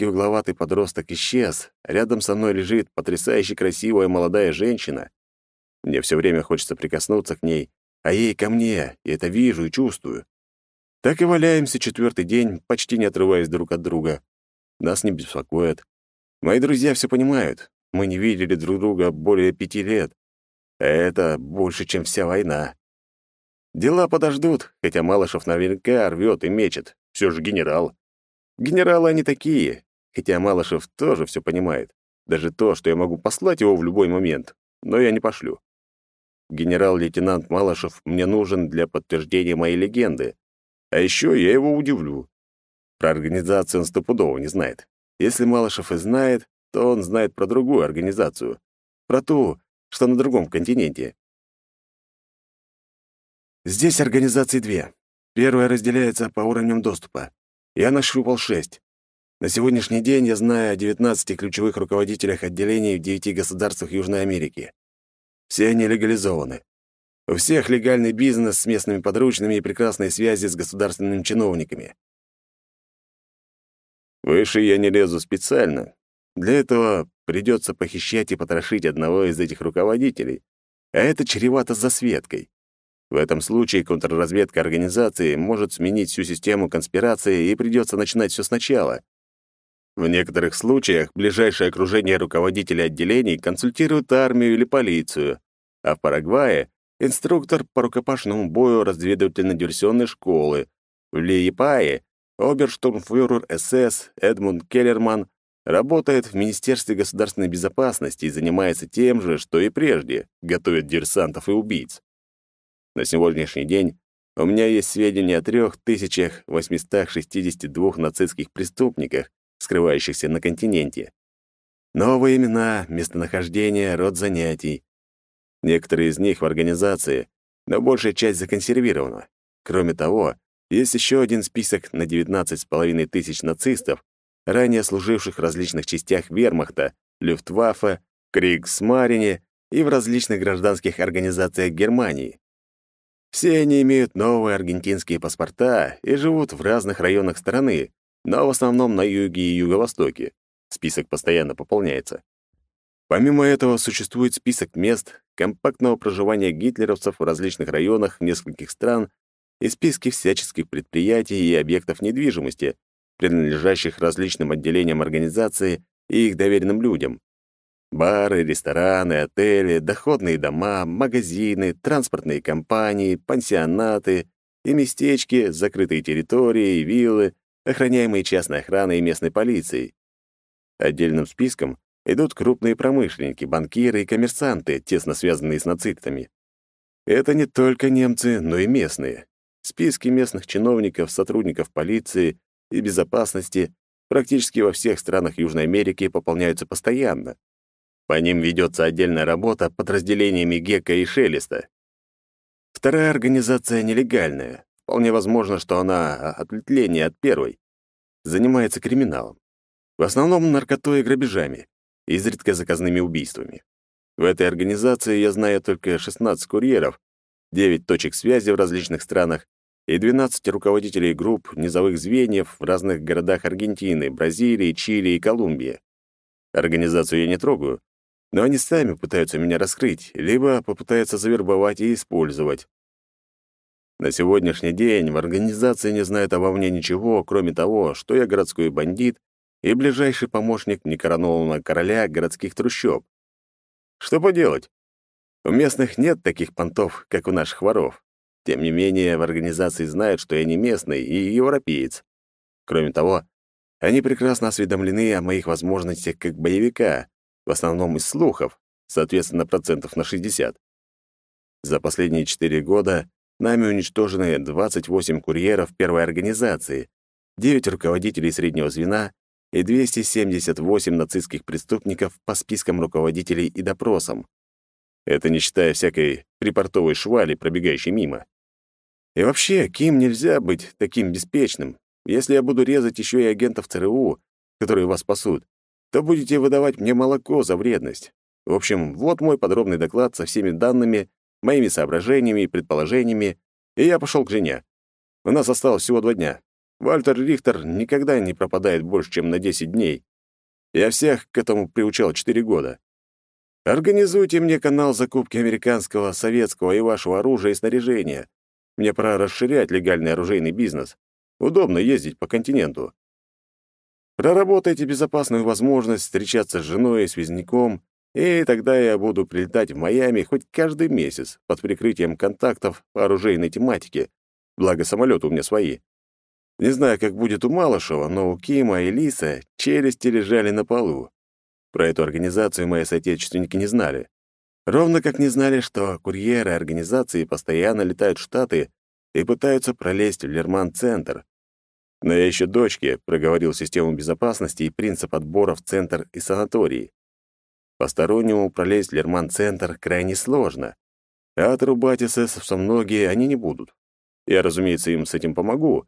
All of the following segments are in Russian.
мерзкий угловатый подросток исчез, рядом со мной лежит потрясающе красивая молодая женщина. Мне все время хочется прикоснуться к ней, а ей ко мне, и это вижу и чувствую. Так и валяемся четвертый день, почти не отрываясь друг от друга. Нас не беспокоят. Мои друзья все понимают. Мы не видели друг друга более пяти лет. Это больше, чем вся война. Дела подождут, хотя Малышев наверняка рвет и мечет. Все же генерал. Генералы они такие, хотя Малышев тоже все понимает. Даже то, что я могу послать его в любой момент, но я не пошлю. Генерал-лейтенант Малышев мне нужен для подтверждения моей легенды. А еще я его удивлю. Про организацию он стопудово не знает. Если Малышев и знает, то он знает про другую организацию. Про ту, что на другом континенте. Здесь организации две. Первая разделяется по уровням доступа. Я нащупал шесть. На сегодняшний день я знаю о 19 ключевых руководителях отделений в девяти государствах Южной Америки. Все они легализованы. У всех легальный бизнес с местными подручными и прекрасные связи с государственными чиновниками. Выше я не лезу специально. Для этого придется похищать и потрошить одного из этих руководителей, а это чревато засветкой. В этом случае контрразведка организации может сменить всю систему конспирации и придется начинать все сначала. В некоторых случаях ближайшее окружение руководителя отделений консультирует армию или полицию, а в Парагвае — инструктор по рукопашному бою разведывательно-диверсионной школы, в Лиепае Оберштурмфюрер СС Эдмунд Келлерман работает в Министерстве государственной безопасности и занимается тем же, что и прежде, готовит диверсантов и убийц. На сегодняшний день у меня есть сведения о 3862 нацистских преступниках, скрывающихся на континенте. Новые имена, местонахождение, род занятий. Некоторые из них в организации, но большая часть законсервирована. Кроме того, есть еще один список на 19,5 тысяч нацистов, ранее служивших в различных частях вермахта, Люфтваффе, Кригсмарине и в различных гражданских организациях Германии. Все они имеют новые аргентинские паспорта и живут в разных районах страны, но в основном на юге и юго-востоке. Список постоянно пополняется. Помимо этого, существует список мест компактного проживания гитлеровцев в различных районах нескольких стран и списки всяческих предприятий и объектов недвижимости, принадлежащих различным отделениям организации и их доверенным людям. Бары, рестораны, отели, доходные дома, магазины, транспортные компании, пансионаты и местечки, закрытые территории, виллы, охраняемые частной охраной и местной полицией. Отдельным списком идут крупные промышленники, банкиры и коммерсанты, тесно связанные с нацистами. Это не только немцы, но и местные. Списки местных чиновников, сотрудников полиции и безопасности практически во всех странах Южной Америки пополняются постоянно. По ним ведется отдельная работа подразделениями Гека и Шелеста. Вторая организация нелегальная. Вполне возможно, что она ответвление от первой. Занимается криминалом. В основном наркотой и грабежами, изредка заказными убийствами. В этой организации я знаю только 16 курьеров, 9 точек связи в различных странах и 12 руководителей групп низовых звеньев в разных городах Аргентины, Бразилии, Чили и Колумбии. Организацию я не трогаю, но они сами пытаются меня раскрыть, либо попытаются завербовать и использовать. На сегодняшний день в организации не знают обо мне ничего, кроме того, что я городской бандит и ближайший помощник некоронованного короля городских трущоб. Что поделать? У местных нет таких понтов, как у наших воров. Тем не менее, в организации знают, что я не местный и европеец. Кроме того, они прекрасно осведомлены о моих возможностях как боевика, в основном из слухов, соответственно, процентов на 60. За последние 4 года нами уничтожены 28 курьеров первой организации, 9 руководителей среднего звена и 278 нацистских преступников по спискам руководителей и допросам. Это не считая всякой припортовой швали, пробегающей мимо. И вообще, Ким нельзя быть таким беспечным. Если я буду резать еще и агентов ЦРУ, которые вас спасут, то будете выдавать мне молоко за вредность. В общем, вот мой подробный доклад со всеми данными, моими соображениями и предположениями, и я пошел к жене. У нас осталось всего два дня. Вальтер Рихтер никогда не пропадает больше, чем на 10 дней. Я всех к этому приучал 4 года. Организуйте мне канал закупки американского, советского и вашего оружия и снаряжения. Мне пора расширять легальный оружейный бизнес. Удобно ездить по континенту. Проработайте безопасную возможность встречаться с женой и связняком, и тогда я буду прилетать в Майами хоть каждый месяц под прикрытием контактов по оружейной тематике, благо самолеты у меня свои. Не знаю, как будет у Малышева, но у Кима и Лиса челюсти лежали на полу. Про эту организацию мои соотечественники не знали. Ровно как не знали, что курьеры организации постоянно летают в Штаты и пытаются пролезть в Лерман-центр. Но я еще дочке проговорил систему безопасности и принцип отбора в центр и санатории. Постороннему пролезть в Лерман-центр крайне сложно, а отрубать эсэсовца многие они не будут. Я, разумеется, им с этим помогу,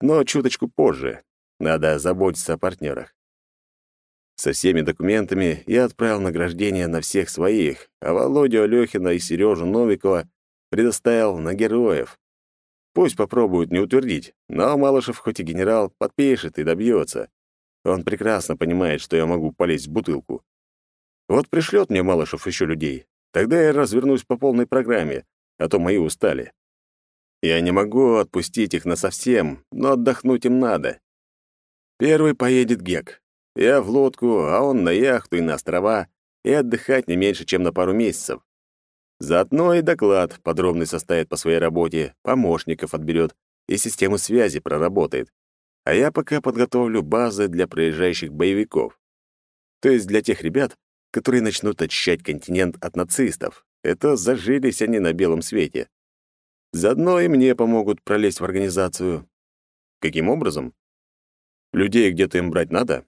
но чуточку позже. Надо заботиться о партнерах. Со всеми документами я отправил награждение на всех своих, а Володю Алёхина и Сережу Новикова предоставил на героев. Пусть попробуют не утвердить, но Малышев хоть и генерал, подпишет и добьется. Он прекрасно понимает, что я могу полезть в бутылку. Вот пришлет мне Малышев еще людей, тогда я развернусь по полной программе, а то мои устали. Я не могу отпустить их насовсем, но отдохнуть им надо. Первый поедет Гек, я в лодку, а он на яхту и на острова, и отдыхать не меньше, чем на пару месяцев. Заодно и доклад подробный составит по своей работе, помощников отберет и систему связи проработает. А я пока подготовлю базы для проезжающих боевиков. То есть для тех ребят, которые начнут очищать континент от нацистов. Это зажились они на белом свете. Заодно и мне помогут пролезть в организацию. Каким образом? Людей где-то им брать надо?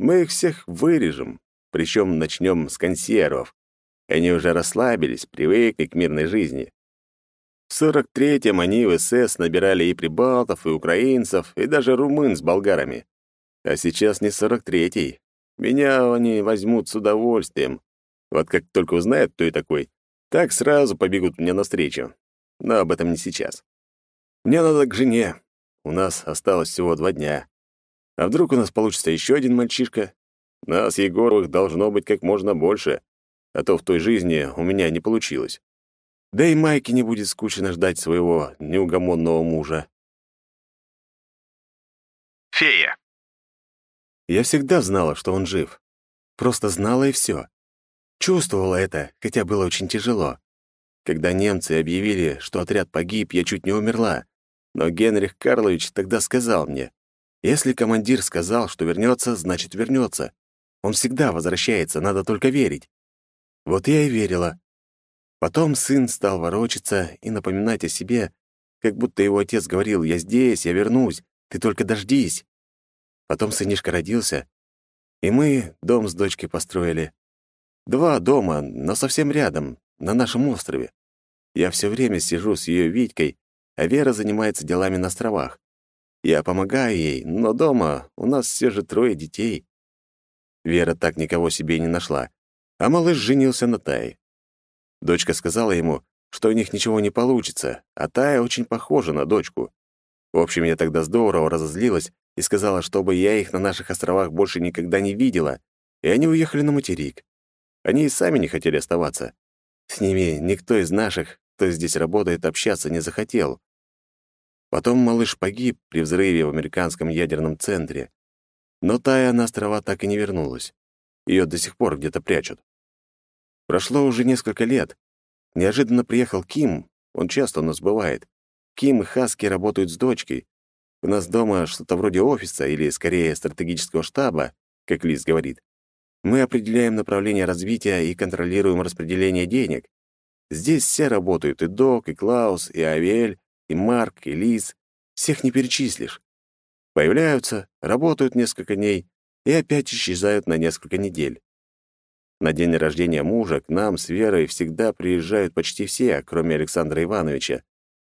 Мы их всех вырежем, причем начнем с консервов. Они уже расслабились, привыкли к мирной жизни. В 43-м они в СС набирали и прибалтов, и украинцев, и даже румын с болгарами. А сейчас не 43-й. Меня они возьмут с удовольствием. Вот как только узнают, кто я такой, так сразу побегут мне навстречу. Но об этом не сейчас. Мне надо к жене. У нас осталось всего два дня. А вдруг у нас получится еще один мальчишка? Нас, Егоровых, должно быть как можно больше, а то в той жизни у меня не получилось. Да и Майке не будет скучно ждать своего неугомонного мужа. Фея. Я всегда знала, что он жив. Просто знала и все. Чувствовала это, хотя было очень тяжело. Когда немцы объявили, что отряд погиб, я чуть не умерла. Но Генрих Карлович тогда сказал мне, если командир сказал, что вернется, значит вернется. Он всегда возвращается, надо только верить. Вот я и верила. Потом сын стал ворочаться и напоминать о себе, как будто его отец говорил «Я здесь, я вернусь, ты только дождись». Потом сынишка родился, и мы дом с дочкой построили. Два дома, но совсем рядом, на нашем острове. Я все время сижу с ее Витькой, а Вера занимается делами на островах. Я помогаю ей, но дома у нас все же трое детей. Вера так никого себе не нашла, а малыш женился на Тае. Дочка сказала ему, что у них ничего не получится, а Тая очень похожа на дочку. В общем, я тогда здорово разозлилась и сказала, чтобы я их на наших островах больше никогда не видела, и они уехали на материк. Они и сами не хотели оставаться. С ними никто из наших, кто здесь работает, общаться не захотел. Потом малыш погиб при взрыве в американском ядерном центре. Но Тая на острова так и не вернулась. Ее до сих пор где-то прячут. Прошло уже несколько лет. Неожиданно приехал Ким, он часто у нас бывает. Ким и Хаски работают с дочкой. У нас дома что-то вроде офиса или, скорее, стратегического штаба, как Лиз говорит. Мы определяем направление развития и контролируем распределение денег. Здесь все работают, и Док, и Клаус, и Авель, и Марк, и Лиз. Всех не перечислишь. Появляются, работают несколько дней и опять исчезают на несколько недель. На день рождения мужа к нам с Верой всегда приезжают почти все, кроме Александра Ивановича.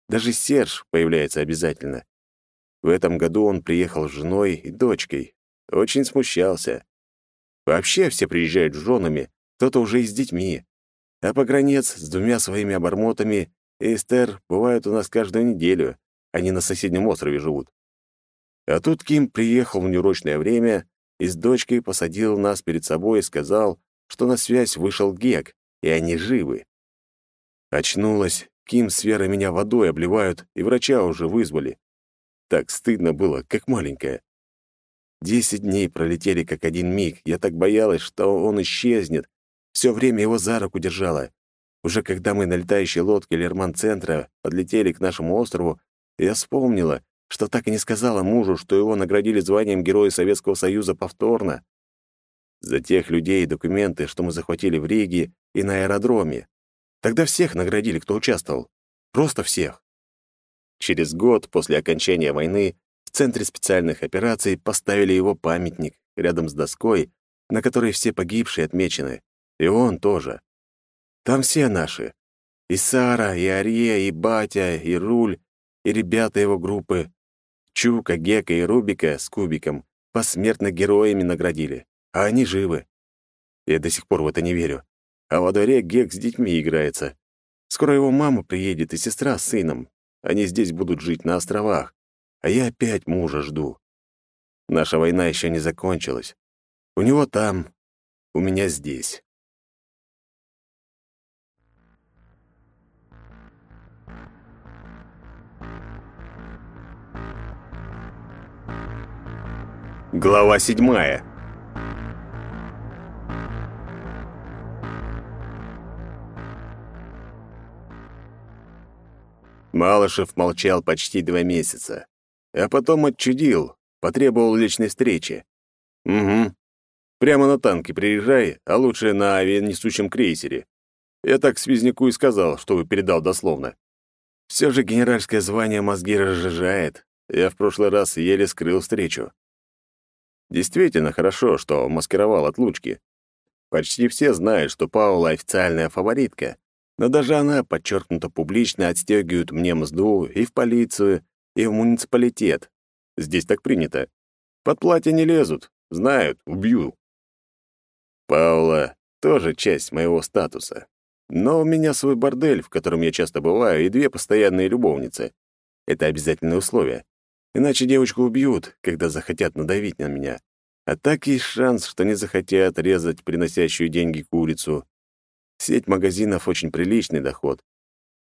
Даже Серж появляется обязательно. В этом году он приехал с женой и дочкой. Очень смущался. Вообще все приезжают с женами, кто-то уже и с детьми. А погранец с двумя своими обормотами Эстер бывают у нас каждую неделю. Они на соседнем острове живут. А тут Ким приехал в неурочное время и с дочкой посадил нас перед собой и сказал, что на связь вышел Гек, и они живы. Очнулась, Ким с Верой меня водой обливают, и врача уже вызвали. Так стыдно было, как маленькая. Десять дней пролетели как один миг. Я так боялась, что он исчезнет. Все время его за руку держала. Уже когда мы на летающей лодке Лерман-центра подлетели к нашему острову, я вспомнила, что так и не сказала мужу, что его наградили званием Героя Советского Союза повторно. За тех людей и документы, что мы захватили в Риге и на аэродроме. Тогда всех наградили, кто участвовал. Просто всех. Через год после окончания войны в Центре специальных операций поставили его памятник рядом с доской, на которой все погибшие отмечены. И он тоже. Там все наши. И Сара, и Ария, и Батя, и Руль, и ребята его группы. Чука, Гека и Рубика с Кубиком посмертно героями наградили. А они живы. Я до сих пор в это не верю. А во дворе Гек с детьми играется. Скоро его мама приедет и сестра с сыном. Они здесь будут жить на островах. А я опять мужа жду. Наша война еще не закончилась. У него там, у меня здесь. Глава седьмая. Малышев молчал почти два месяца, а потом отчудил, потребовал личной встречи. «Угу. Прямо на танке приезжай, а лучше на авианесущем крейсере. Я так связняку и сказал, чтобы передал дословно. Все же генеральское звание мозги разжижает. Я в прошлый раз еле скрыл встречу. Действительно хорошо, что маскировал отлучки. Почти все знают, что Паула официальная фаворитка, но даже она подчеркнуто публично отстегивает мне мзду и в полицию, и в муниципалитет. Здесь так принято. Под платье не лезут, знают, убью. Паула тоже часть моего статуса. Но у меня свой бордель, в котором я часто бываю, и две постоянные любовницы. Это обязательное условие. Иначе девочку убьют, когда захотят надавить на меня. А так есть шанс, что не захотят резать приносящую деньги курицу. Сеть магазинов — очень приличный доход.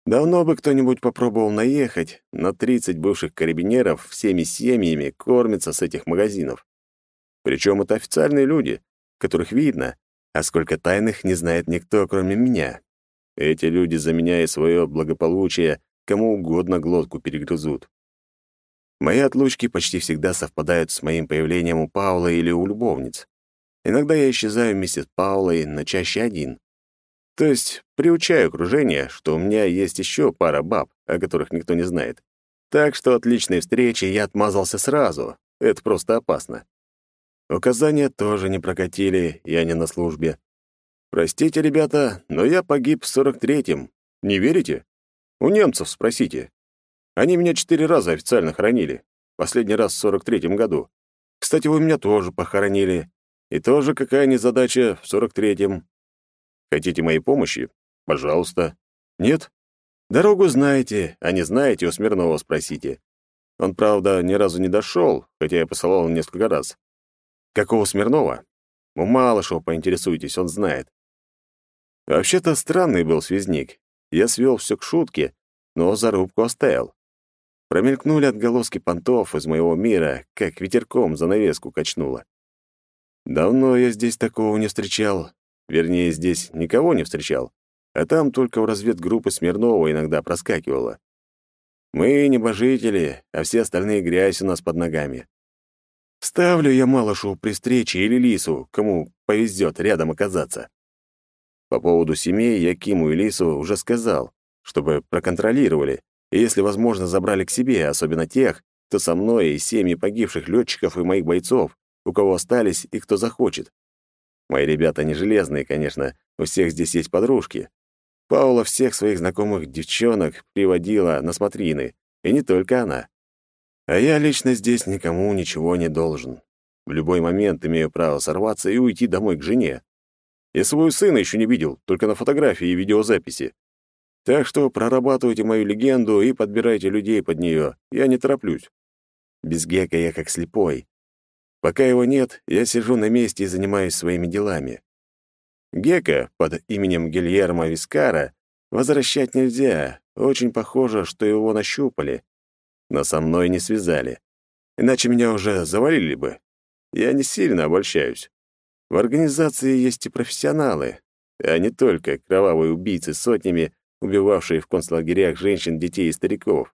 Давно бы кто-нибудь попробовал наехать, но 30 бывших карабинеров всеми семьями кормятся с этих магазинов. Причем это официальные люди, которых видно, а сколько тайных не знает никто, кроме меня. Эти люди за меня и свое благополучие кому угодно глотку перегрызут. Мои отлучки почти всегда совпадают с моим появлением у Паула или у любовниц. Иногда я исчезаю вместе с Паулой, но чаще один. То есть приучаю окружение, что у меня есть еще пара баб, о которых никто не знает. Так что от личной встречи я отмазался сразу. Это просто опасно. Указания тоже не прокатили, я не на службе. Простите, ребята, но я погиб в 43-м. Не верите? У немцев спросите. Они меня четыре раза официально хоронили. Последний раз в 43-м году. Кстати, вы меня тоже похоронили. И тоже какая незадача в 43-м. Хотите моей помощи? Пожалуйста. Нет? Дорогу знаете, а не знаете, у Смирнова спросите. Он, правда, ни разу не дошел, хотя я посылал несколько раз. Какого Смирнова? У Малышева поинтересуйтесь, он знает. Вообще-то странный был связник. Я свел все к шутке, но зарубку оставил. Промелькнули отголоски понтов из моего мира, как ветерком занавеску качнуло. Давно я здесь такого не встречал, Вернее, здесь никого не встречал, а там только в разведгруппы Смирнова иногда проскакивало. Мы небожители, а все остальные грязь у нас под ногами. Ставлю я малышу при встрече или лису, кому повезет рядом оказаться. По поводу семей я Киму и Лису уже сказал, чтобы проконтролировали, и если возможно, забрали к себе, особенно тех, кто со мной и семьи погибших летчиков и моих бойцов, у кого остались и кто захочет. Мои ребята не железные, конечно, у всех здесь есть подружки. Паула всех своих знакомых девчонок приводила на смотрины, и не только она. А я лично здесь никому ничего не должен. В любой момент имею право сорваться и уйти домой к жене. Я своего сына еще не видел, только на фотографии и видеозаписи. Так что прорабатывайте мою легенду и подбирайте людей под нее. Я не тороплюсь. Без Гека я как слепой. Пока его нет, я сижу на месте и занимаюсь своими делами. Гека под именем Гильермо Вискара возвращать нельзя. Очень похоже, что его нащупали. Но со мной не связали. Иначе меня уже завалили бы. Я не сильно обольщаюсь. В организации есть и профессионалы, а не только кровавые убийцы сотнями, убивавшие в концлагерях женщин, детей и стариков.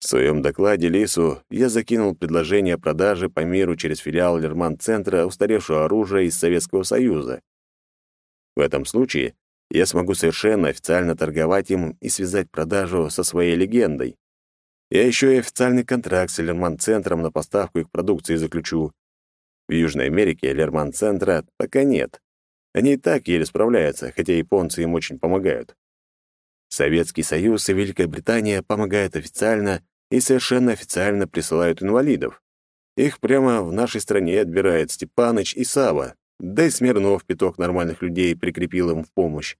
В своем докладе Лису я закинул предложение о продаже по миру через филиал Лерман-центра устаревшего оружия из Советского Союза. В этом случае я смогу совершенно официально торговать им и связать продажу со своей легендой. Я еще и официальный контракт с Лерман-центром на поставку их продукции заключу. В Южной Америке Лерман-центра пока нет. Они и так еле справляются, хотя японцы им очень помогают. Советский Союз и Великая Британия помогают официально и совершенно официально присылают инвалидов. Их прямо в нашей стране отбирает Степаныч и Сава, да и Смирнов пяток нормальных людей прикрепил им в помощь.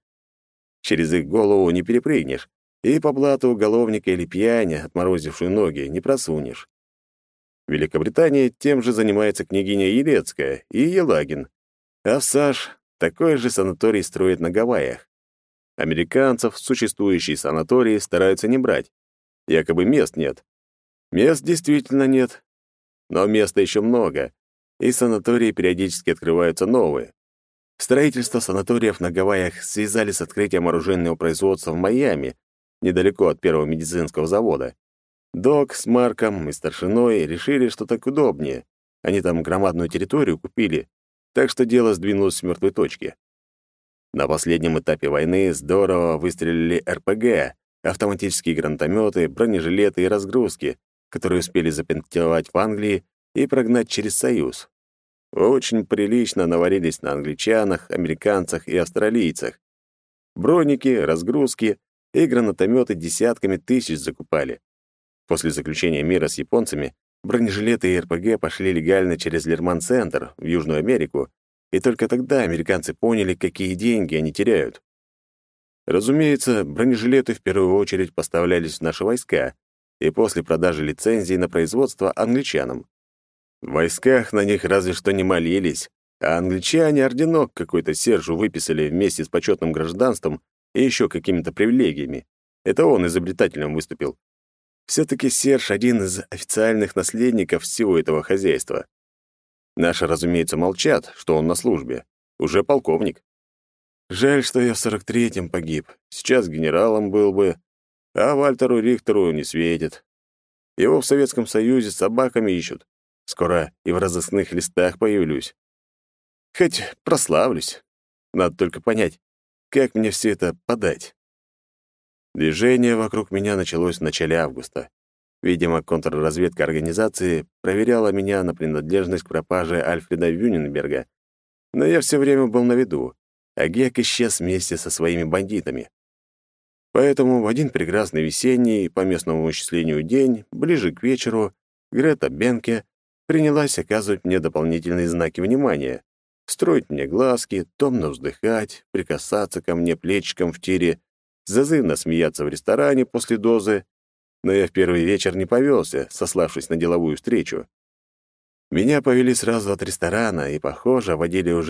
Через их голову не перепрыгнешь, и по блату уголовника или пьяни, отморозившую ноги, не просунешь. В Великобритании тем же занимается княгиня Елецкая и Елагин, а в САШ такой же санаторий строят на Гавайях. Американцев существующие санатории стараются не брать. Якобы мест нет. Мест действительно нет. Но места еще много, и санатории периодически открываются новые. Строительство санаториев на Гавайях связали с открытием оружейного производства в Майами, недалеко от первого медицинского завода. Док с Марком и старшиной решили, что так удобнее. Они там громадную территорию купили, так что дело сдвинулось с мертвой точки. На последнем этапе войны здорово выстрелили РПГ, автоматические гранатометы, бронежилеты и разгрузки, которые успели запентовать в Англии и прогнать через Союз. Очень прилично наварились на англичанах, американцах и австралийцах. Броники, разгрузки и гранатометы десятками тысяч закупали. После заключения мира с японцами бронежилеты и РПГ пошли легально через Лерман-центр в Южную Америку и только тогда американцы поняли, какие деньги они теряют. Разумеется, бронежилеты в первую очередь поставлялись в наши войска и после продажи лицензий на производство англичанам. В войсках на них разве что не молились, а англичане орденок какой-то Сержу выписали вместе с почетным гражданством и еще какими-то привилегиями. Это он изобретателем выступил. Все-таки Серж — один из официальных наследников всего этого хозяйства. Наши, разумеется, молчат, что он на службе. Уже полковник. Жаль, что я в сорок третьем погиб. Сейчас генералом был бы, а Вальтеру Рихтеру не светит. Его в Советском Союзе собаками ищут. Скоро и в разыскных листах появлюсь. Хоть прославлюсь. Надо только понять, как мне все это подать. Движение вокруг меня началось в начале августа. Видимо, контрразведка организации проверяла меня на принадлежность к пропаже Альфреда Вюненберга, но я все время был на виду, а Гек исчез вместе со своими бандитами. Поэтому в один прекрасный весенний, по местному исчислению день, ближе к вечеру, Грета Бенке принялась оказывать мне дополнительные знаки внимания, строить мне глазки, томно вздыхать, прикасаться ко мне плечиком в тире, зазывно смеяться в ресторане после дозы, но я в первый вечер не повелся, сославшись на деловую встречу. Меня повели сразу от ресторана и, похоже, водили уже